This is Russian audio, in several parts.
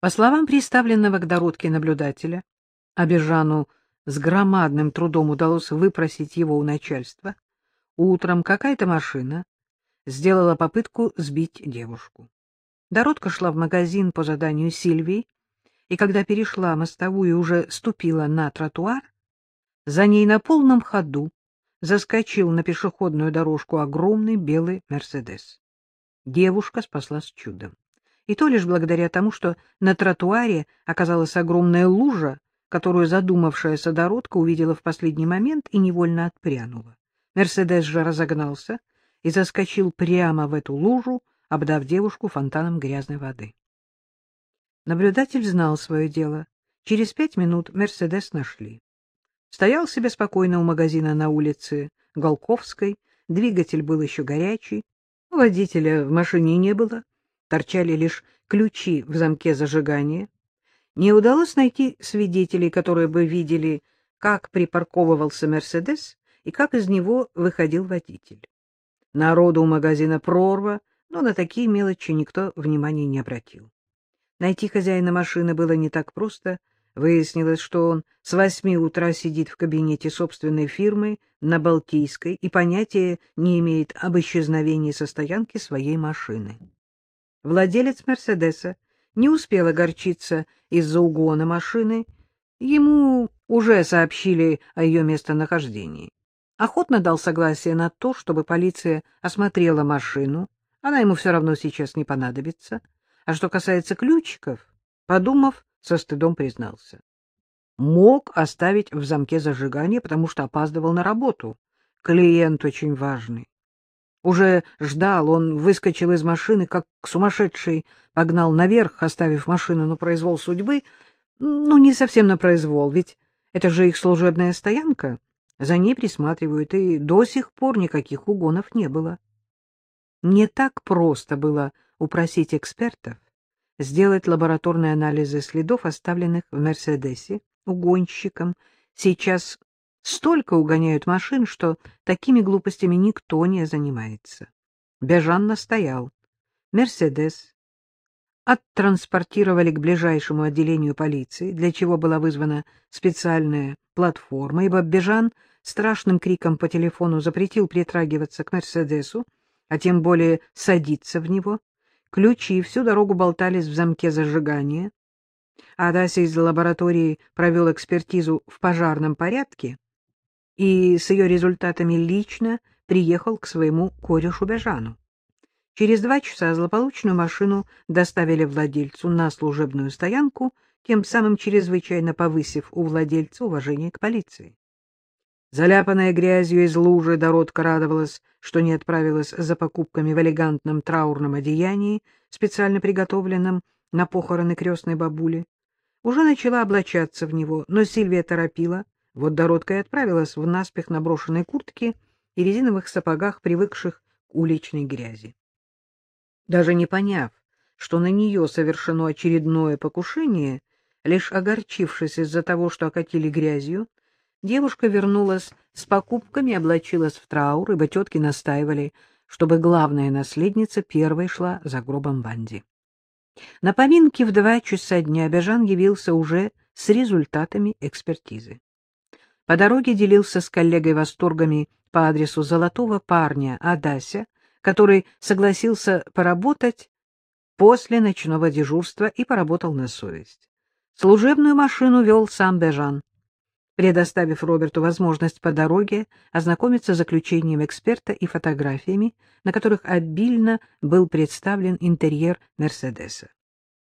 По словам приставленного к Дородке наблюдателя, Абежану с громадным трудом удалось выпросить его у начальства. Утром какая-то машина сделала попытку сбить девушку. Дородка шла в магазин по заданию Сильвии, и когда перешла мостовую и уже ступила на тротуар, за ней на полном ходу заскочил на пешеходную дорожку огромный белый «Мерседес». Девушка спаслась чудом. И то лишь благодаря тому, что на тротуаре оказалась огромная лужа, которую задумавшаяся Дородка увидела в последний момент и невольно отпрянула. Мерседес же разогнался и заскочил прямо в эту лужу, обдав девушку фонтаном грязной воды. Наблюдатель знал свое дело. Через пять минут Мерседес нашли. Стоял себе спокойно у магазина на улице Голковской, двигатель был еще горячий, водителя в машине не было, торчали лишь ключи в замке зажигания. Не удалось найти свидетелей, которые бы видели, как припарковывался «Мерседес» и как из него выходил водитель. Народу у магазина прорва, но на такие мелочи никто внимания не обратил. Найти хозяина машины было не так просто. Выяснилось, что он с восьми утра сидит в кабинете собственной фирмы на Балтийской и понятия не имеет об исчезновении со стоянки своей машины. Владелец «Мерседеса» не успел огорчиться из-за угона машины, ему уже сообщили о ее местонахождении. Охотно дал согласие на то, чтобы полиция осмотрела машину, она ему все равно сейчас не понадобится. А что касается ключиков, подумав, со стыдом признался. Мог оставить в замке зажигание, потому что опаздывал на работу. Клиент очень важный. Уже ждал, он выскочил из машины, как сумасшедший, погнал наверх, оставив машину на произвол судьбы. Ну, не совсем на произвол, ведь это же их служебная стоянка. За ней присматривают, и до сих пор никаких угонов не было. Не так просто было упросить экспертов сделать лабораторные анализы следов, оставленных в «Мерседесе» угонщиком. Сейчас столько угоняют машин, что такими глупостями никто не занимается. Бежан настоял. «Мерседес» оттранспортировали к ближайшему отделению полиции, для чего была вызвана специальная платформа, ибо Бежан страшным криком по телефону запретил притрагиваться к «Мерседесу», а тем более садиться в него. Ключи всю дорогу болтались в замке зажигания. Адася из лаборатории провел экспертизу в пожарном порядке и с ее результатами лично приехал к своему корешу Бежану. Через два часа злополучную машину доставили владельцу на служебную стоянку, тем самым чрезвычайно повысив у владельца уважение к полиции. Заляпанная грязью из лужи, Доротка радовалась, что не отправилась за покупками в элегантном траурном одеянии, специально приготовленном на похороны крестной бабули. Уже начала облачаться в него, но Сильвия торопила. Вот Доротка и отправилась в наспех наброшенной куртке и резиновых сапогах, привыкших к уличной грязи. Даже не поняв, что на нее совершено очередное покушение, лишь огорчившись из-за того, что окатили грязью, Девушка вернулась с покупками облачилась в траур, ибо тетки настаивали, чтобы главная наследница первой шла за гробом Ванди. На поминке в два часа дня Бежан явился уже с результатами экспертизы. По дороге делился с коллегой восторгами по адресу золотого парня Адася, который согласился поработать после ночного дежурства и поработал на совесть. Служебную машину вел сам Бежан, предоставив Роберту возможность по дороге ознакомиться с заключением эксперта и фотографиями, на которых обильно был представлен интерьер Мерседеса.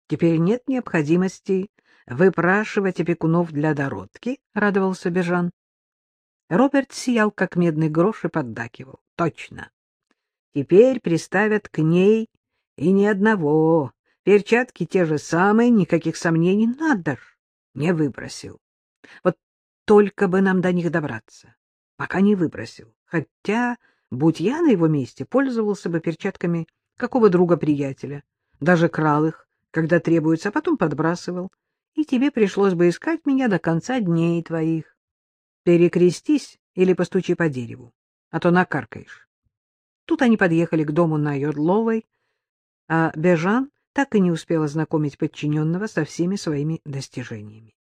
Теперь нет необходимости выпрашивать опекунов для дородки, — радовался Бежан. Роберт сиял, как медный грош, и поддакивал. Точно. Теперь приставят к ней и ни одного. Перчатки те же самые, никаких сомнений. Надо ж, не выбросил. Вот только бы нам до них добраться. Пока не выбросил. Хотя, будь я на его месте, пользовался бы перчатками какого друга-приятеля. Даже крал их, когда требуется, а потом подбрасывал. И тебе пришлось бы искать меня до конца дней твоих. Перекрестись или постучи по дереву, а то накаркаешь. Тут они подъехали к дому на Йодловой, а Бежан так и не успел ознакомить подчиненного со всеми своими достижениями.